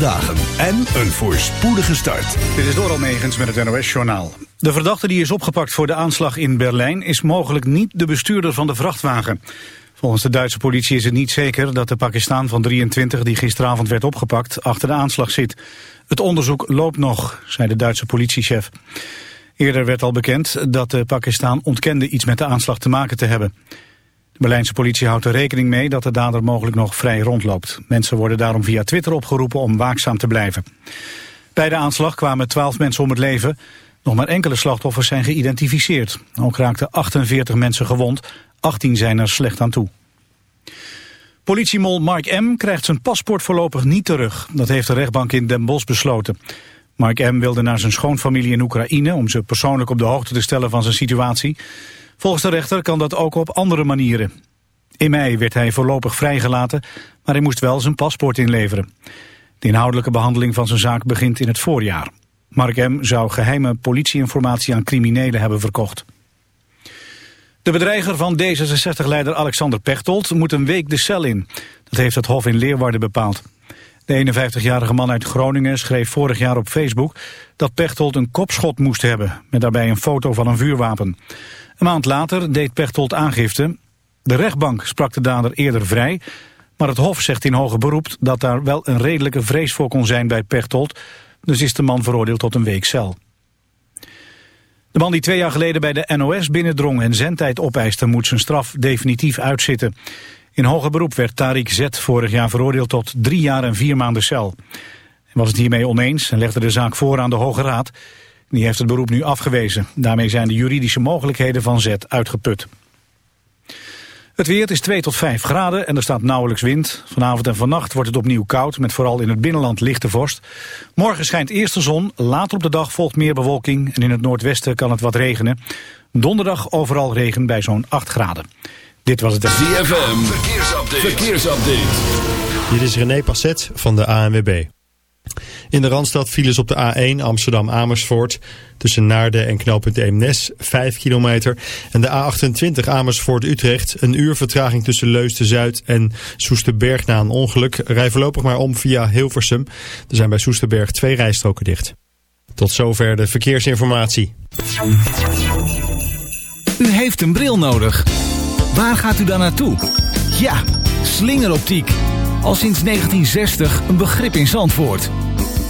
dagen en een voorspoedige start. Dit is Doral Megens met het NOS-journaal. De verdachte die is opgepakt voor de aanslag in Berlijn... is mogelijk niet de bestuurder van de vrachtwagen. Volgens de Duitse politie is het niet zeker dat de Pakistaan van 23... die gisteravond werd opgepakt, achter de aanslag zit. Het onderzoek loopt nog, zei de Duitse politiechef. Eerder werd al bekend dat de Pakistaan ontkende iets met de aanslag te maken te hebben. De Berlijnse politie houdt er rekening mee dat de dader mogelijk nog vrij rondloopt. Mensen worden daarom via Twitter opgeroepen om waakzaam te blijven. Bij de aanslag kwamen 12 mensen om het leven. Nog maar enkele slachtoffers zijn geïdentificeerd. Ook raakten 48 mensen gewond. 18 zijn er slecht aan toe. Politiemol Mark M. krijgt zijn paspoort voorlopig niet terug. Dat heeft de rechtbank in Den Bosch besloten. Mark M. wilde naar zijn schoonfamilie in Oekraïne... om ze persoonlijk op de hoogte te stellen van zijn situatie. Volgens de rechter kan dat ook op andere manieren. In mei werd hij voorlopig vrijgelaten, maar hij moest wel zijn paspoort inleveren. De inhoudelijke behandeling van zijn zaak begint in het voorjaar. Mark M. zou geheime politieinformatie aan criminelen hebben verkocht. De bedreiger van D66-leider Alexander Pechtold moet een week de cel in. Dat heeft het Hof in Leeuwarden bepaald. De 51-jarige man uit Groningen schreef vorig jaar op Facebook... dat Pechtold een kopschot moest hebben, met daarbij een foto van een vuurwapen. Een maand later deed Pechtold aangifte. De rechtbank sprak de dader eerder vrij... maar het Hof zegt in hoger beroep dat daar wel een redelijke vrees voor kon zijn bij Pechtold... dus is de man veroordeeld tot een week cel. De man die twee jaar geleden bij de NOS binnendrong en zendtijd opeiste... moet zijn straf definitief uitzitten. In hoger beroep werd Tariq Z vorig jaar veroordeeld tot drie jaar en vier maanden cel. Hij was het hiermee oneens en legde de zaak voor aan de Hoge Raad... Die heeft het beroep nu afgewezen. Daarmee zijn de juridische mogelijkheden van zet uitgeput. Het weer is 2 tot 5 graden en er staat nauwelijks wind. Vanavond en vannacht wordt het opnieuw koud, met vooral in het binnenland lichte vorst. Morgen schijnt eerst de zon, later op de dag volgt meer bewolking... en in het noordwesten kan het wat regenen. Donderdag overal regen bij zo'n 8 graden. Dit was het... ZFM, verkeersupdate. verkeersupdate. Dit is René Passet van de ANWB. In de Randstad files op de A1 Amsterdam-Amersfoort. Tussen Naarden en knooppunt Eemnes 5 kilometer. En de A28 Amersfoort-Utrecht. Een uur vertraging tussen Leusden-Zuid en Soesterberg na een ongeluk. Rij voorlopig maar om via Hilversum. Er zijn bij Soesterberg twee rijstroken dicht. Tot zover de verkeersinformatie. U heeft een bril nodig. Waar gaat u dan naartoe? Ja, slingeroptiek al sinds 1960 een begrip in Zandvoort.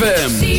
ZFM.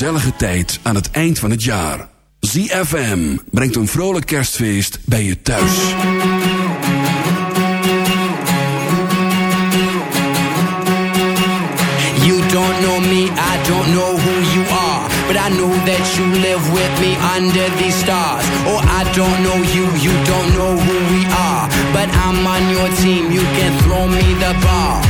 Gezellige tijd aan het eind van het jaar. ZFM brengt een vrolijk kerstfeest bij je thuis. You don't know me, I don't know who you are. But I know that you live with me under these stars. Oh, I don't know you, you don't know who we are. But I'm on your team, you can throw me the ball.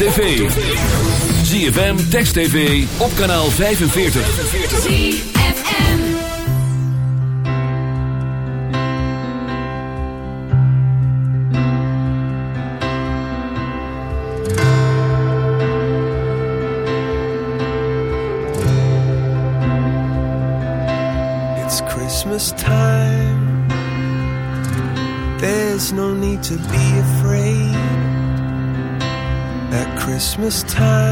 Tv. ZFM, Text TV, op kanaal 45. It's Christmas time. There's no need to be Christmas time,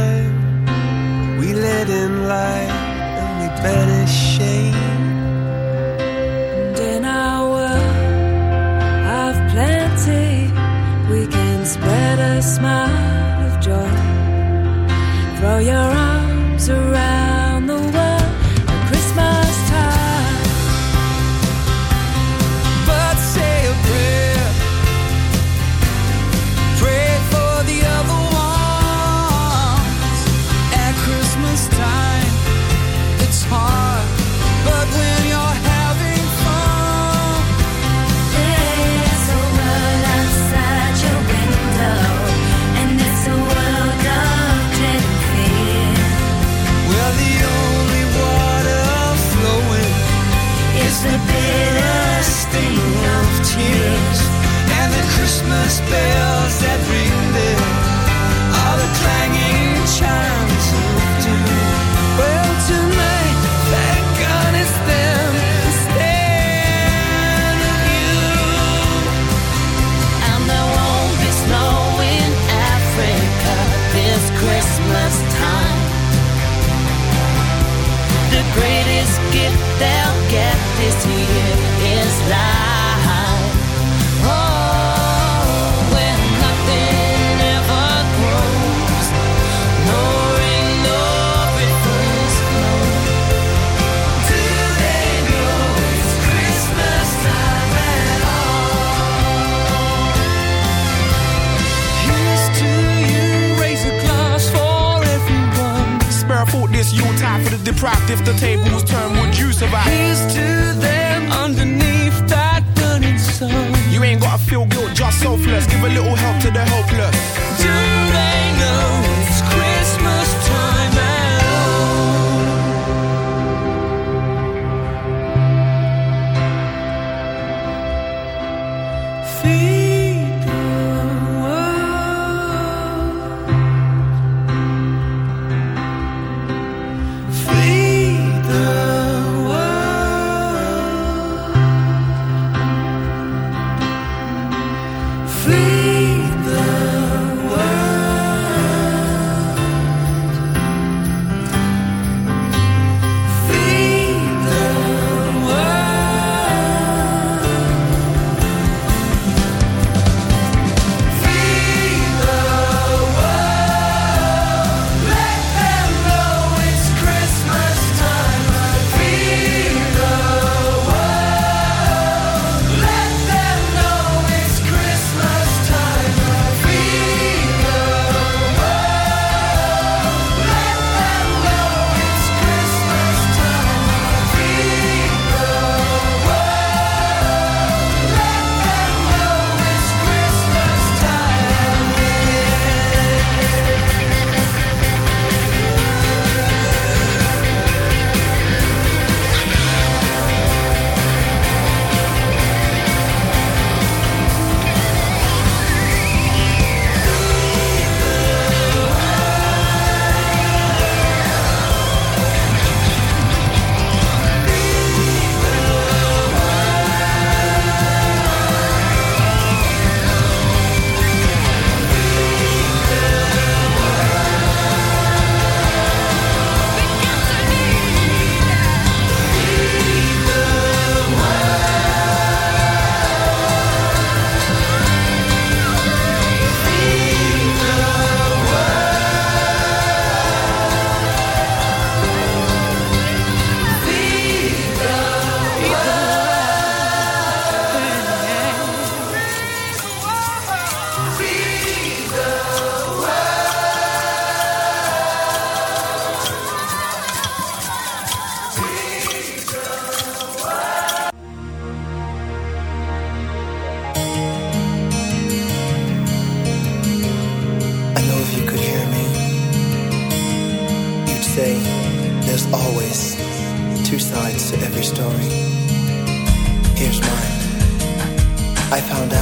I found out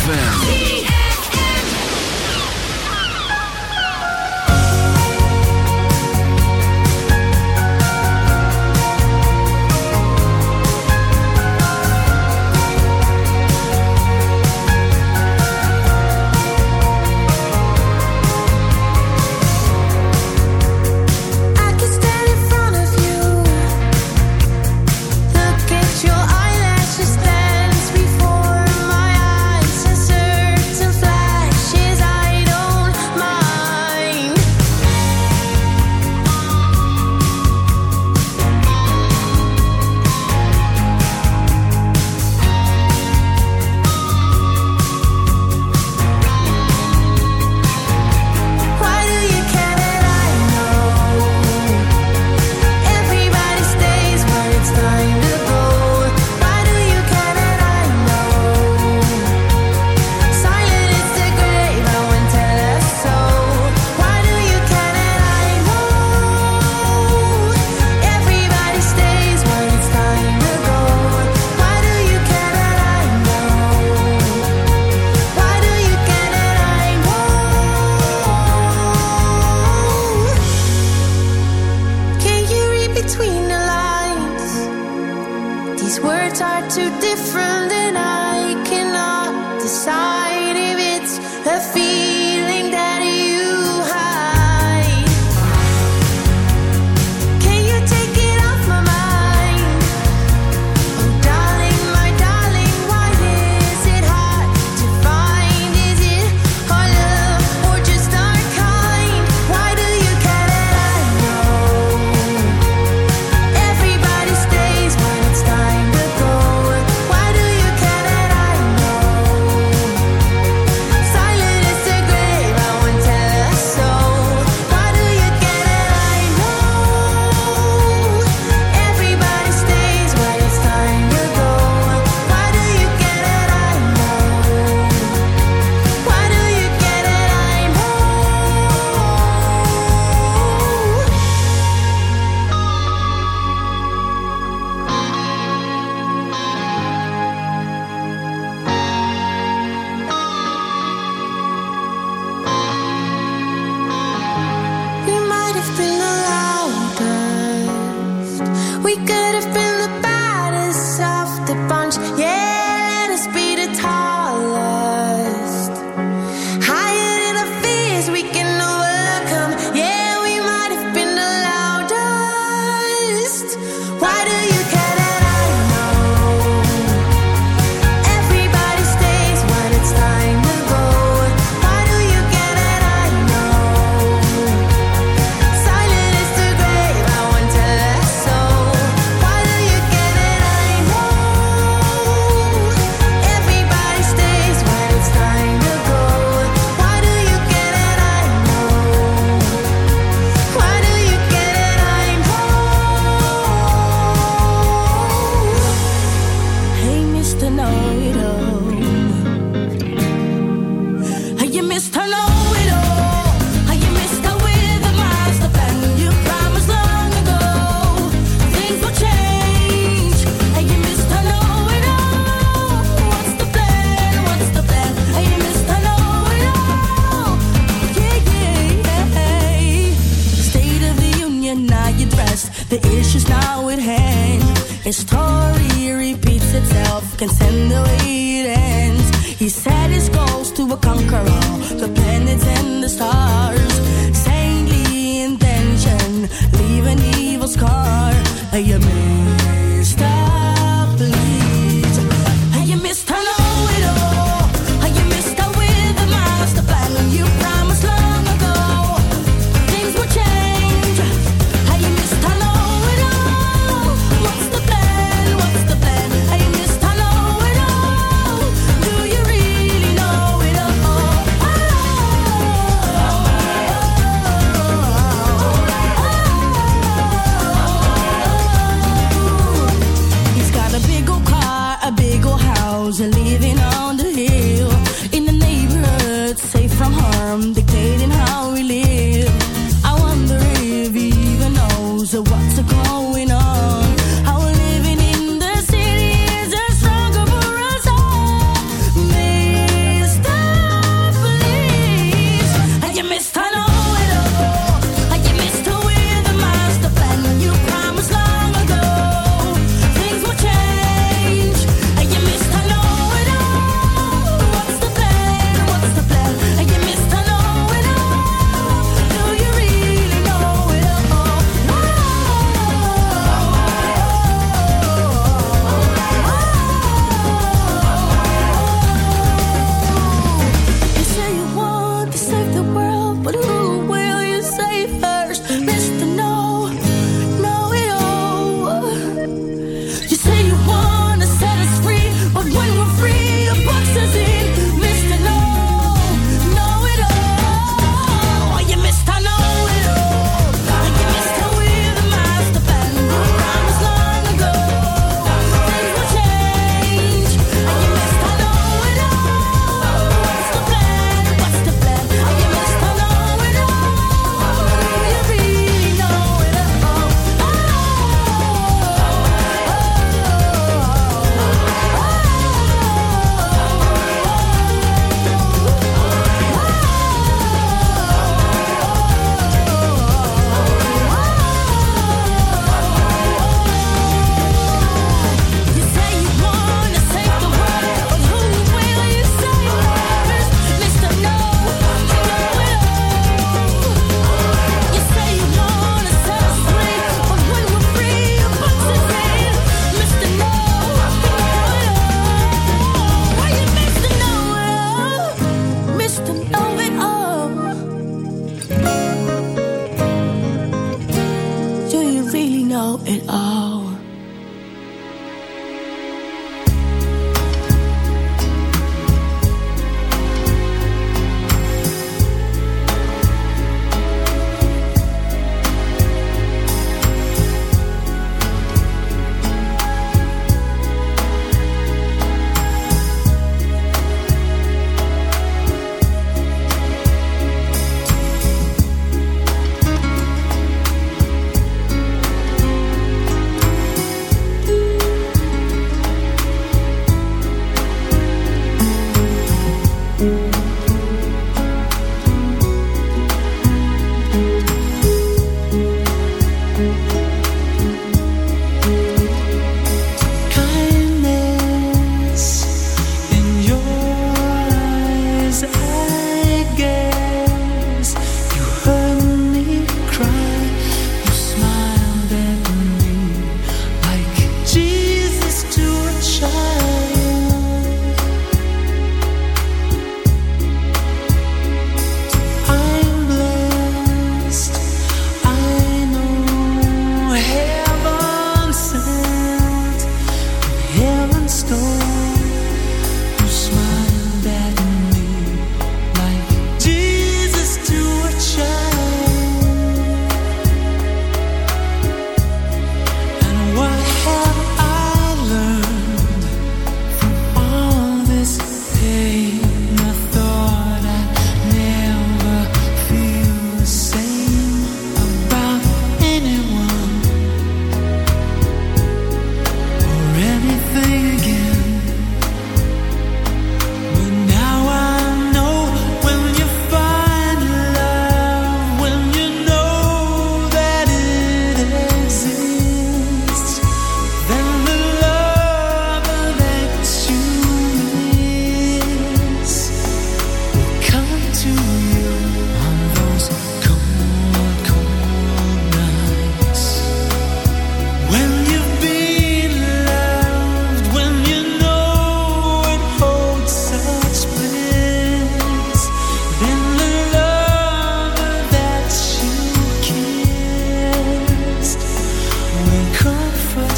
ZFM. can send the way it ends. He set his goals to conquer all the planets and the stars. Saintly intention, leave an evil scar. Hey,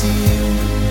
to you.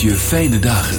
je fijne dagen.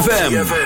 ZFM.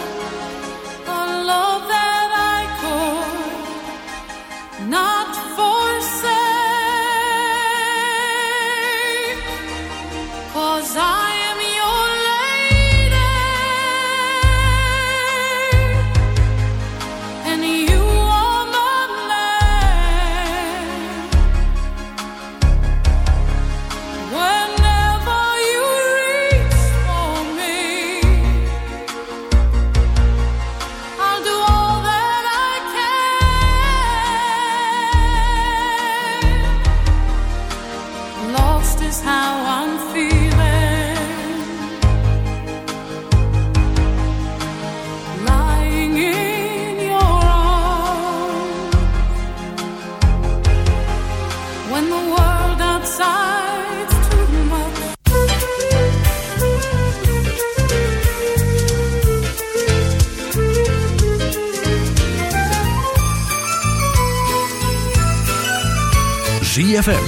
ZFM.